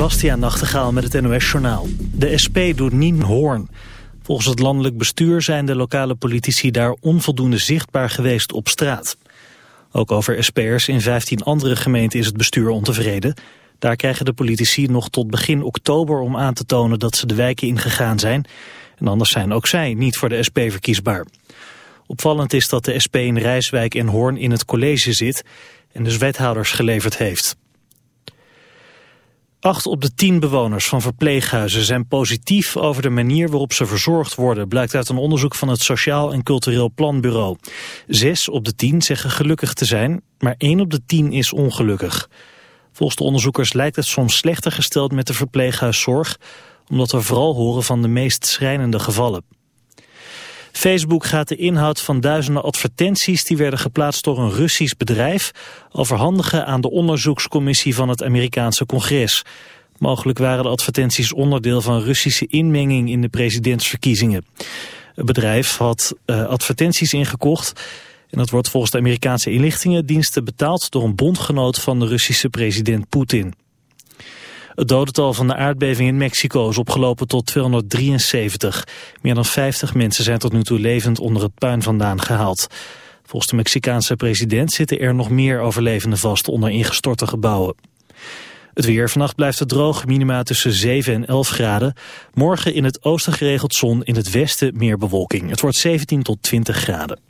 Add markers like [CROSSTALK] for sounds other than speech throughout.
Bastiaan Nachtegaal met het NOS-journaal. De SP doet niet hoorn. Volgens het landelijk bestuur zijn de lokale politici daar onvoldoende zichtbaar geweest op straat. Ook over SP'ers in 15 andere gemeenten is het bestuur ontevreden. Daar krijgen de politici nog tot begin oktober om aan te tonen dat ze de wijken ingegaan zijn. En anders zijn ook zij niet voor de SP verkiesbaar. Opvallend is dat de SP in Rijswijk en Hoorn in het college zit en dus wethouders geleverd heeft. Acht op de tien bewoners van verpleeghuizen zijn positief over de manier waarop ze verzorgd worden, blijkt uit een onderzoek van het Sociaal en Cultureel Planbureau. Zes op de tien zeggen gelukkig te zijn, maar één op de tien is ongelukkig. Volgens de onderzoekers lijkt het soms slechter gesteld met de verpleeghuiszorg, omdat we vooral horen van de meest schrijnende gevallen. Facebook gaat de inhoud van duizenden advertenties die werden geplaatst door een Russisch bedrijf overhandigen aan de onderzoekscommissie van het Amerikaanse congres. Mogelijk waren de advertenties onderdeel van Russische inmenging in de presidentsverkiezingen. Het bedrijf had uh, advertenties ingekocht en dat wordt volgens de Amerikaanse inlichtingendiensten betaald door een bondgenoot van de Russische president Poetin. Het dodental van de aardbeving in Mexico is opgelopen tot 273. Meer dan 50 mensen zijn tot nu toe levend onder het puin vandaan gehaald. Volgens de Mexicaanse president zitten er nog meer overlevenden vast onder ingestorte gebouwen. Het weer. Vannacht blijft het droog, minima tussen 7 en 11 graden. Morgen in het oosten geregeld zon, in het westen meer bewolking. Het wordt 17 tot 20 graden.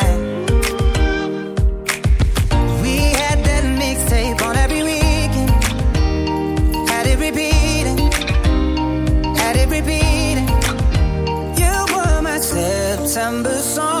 September song,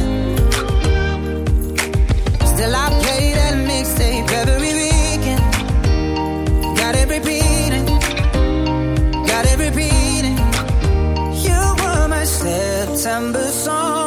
September song,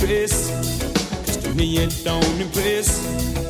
When I look in your face, can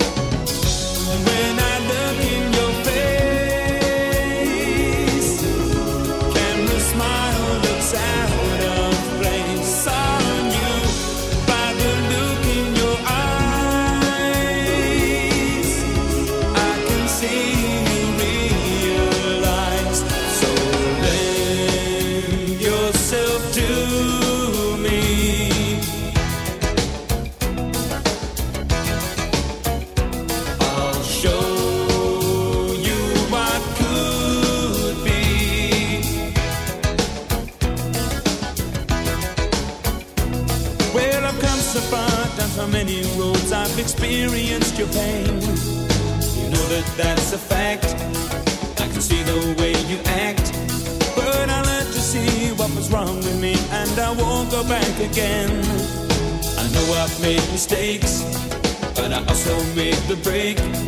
mistakes, but I also made the break.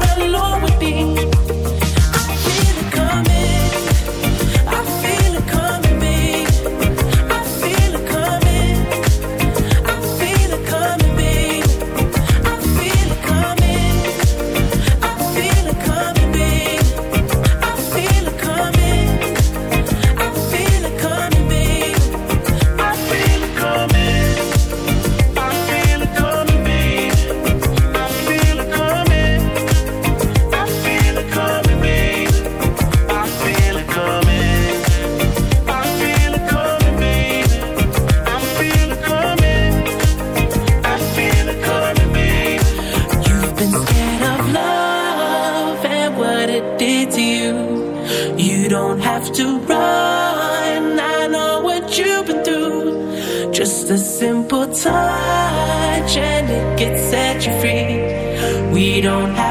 don't have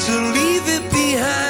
to leave it behind.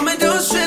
Come and do shit.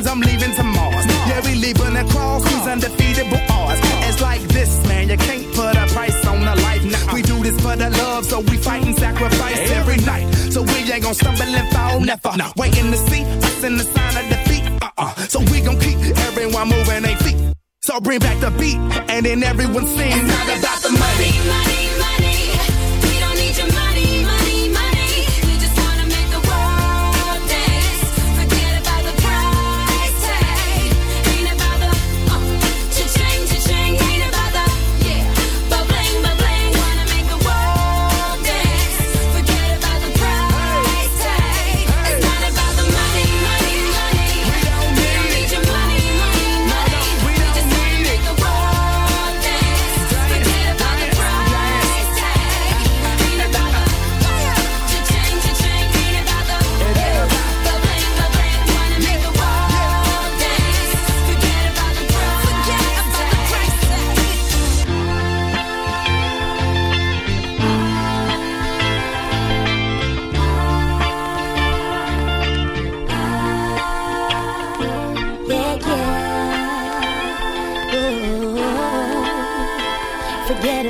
weekends, I'm leaving to Mars. Yeah, we leaving across these undefeatable odds. It's like this, man, you can't put a price on a life. Nah, we do this for the love, so we fight and sacrifice every night. So we ain't gonna stumble and fall, never. Nah. Waiting to see us in the sign of defeat. Uh-uh. So we gonna keep everyone moving their feet. So bring back the beat, and then everyone sings. It's not about the money. money, money, money.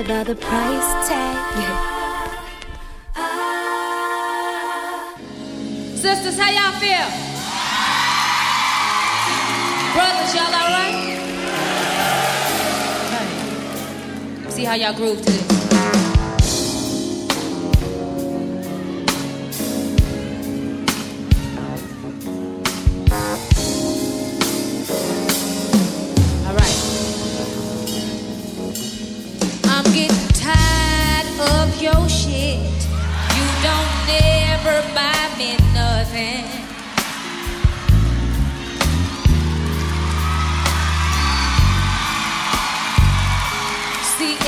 About the price tag. [LAUGHS] Sisters, how y'all feel? Brothers, y'all alright? Okay. See how y'all groove to this.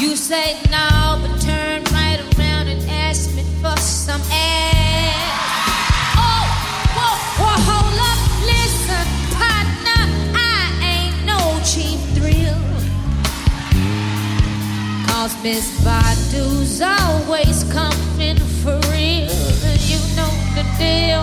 you say no, but turn right around and ask me for some ass. Oh, whoa, whoa, hold up, listen, partner, I ain't no cheap thrill. Cause Miss Badu's always coming for real. You know the deal,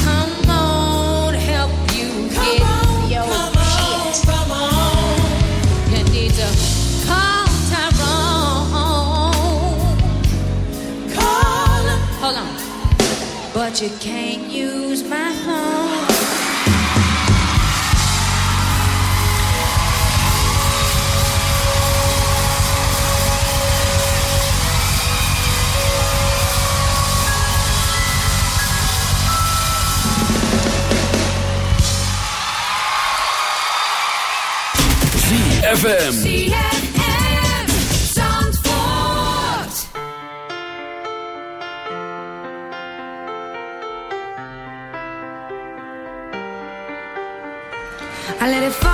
you can't use my home. ZFM. I let it fall,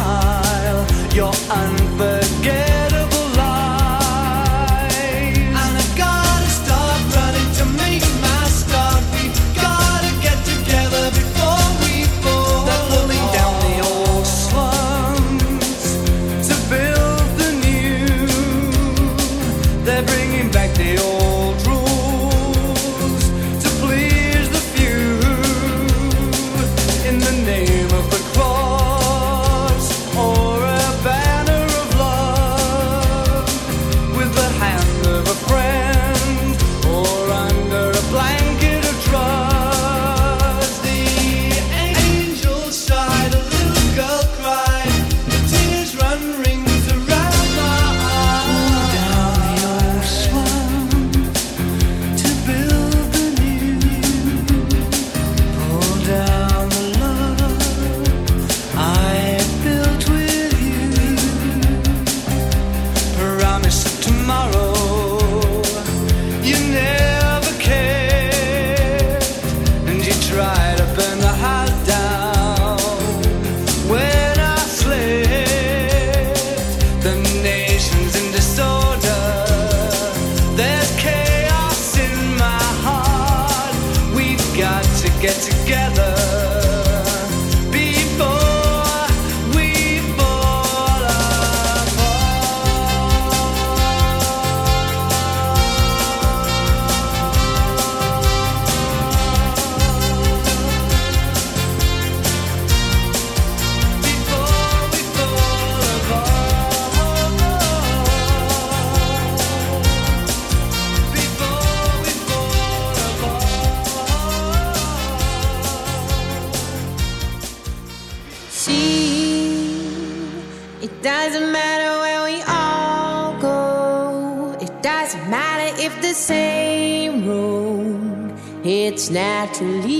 smile, your unforgettable naturally.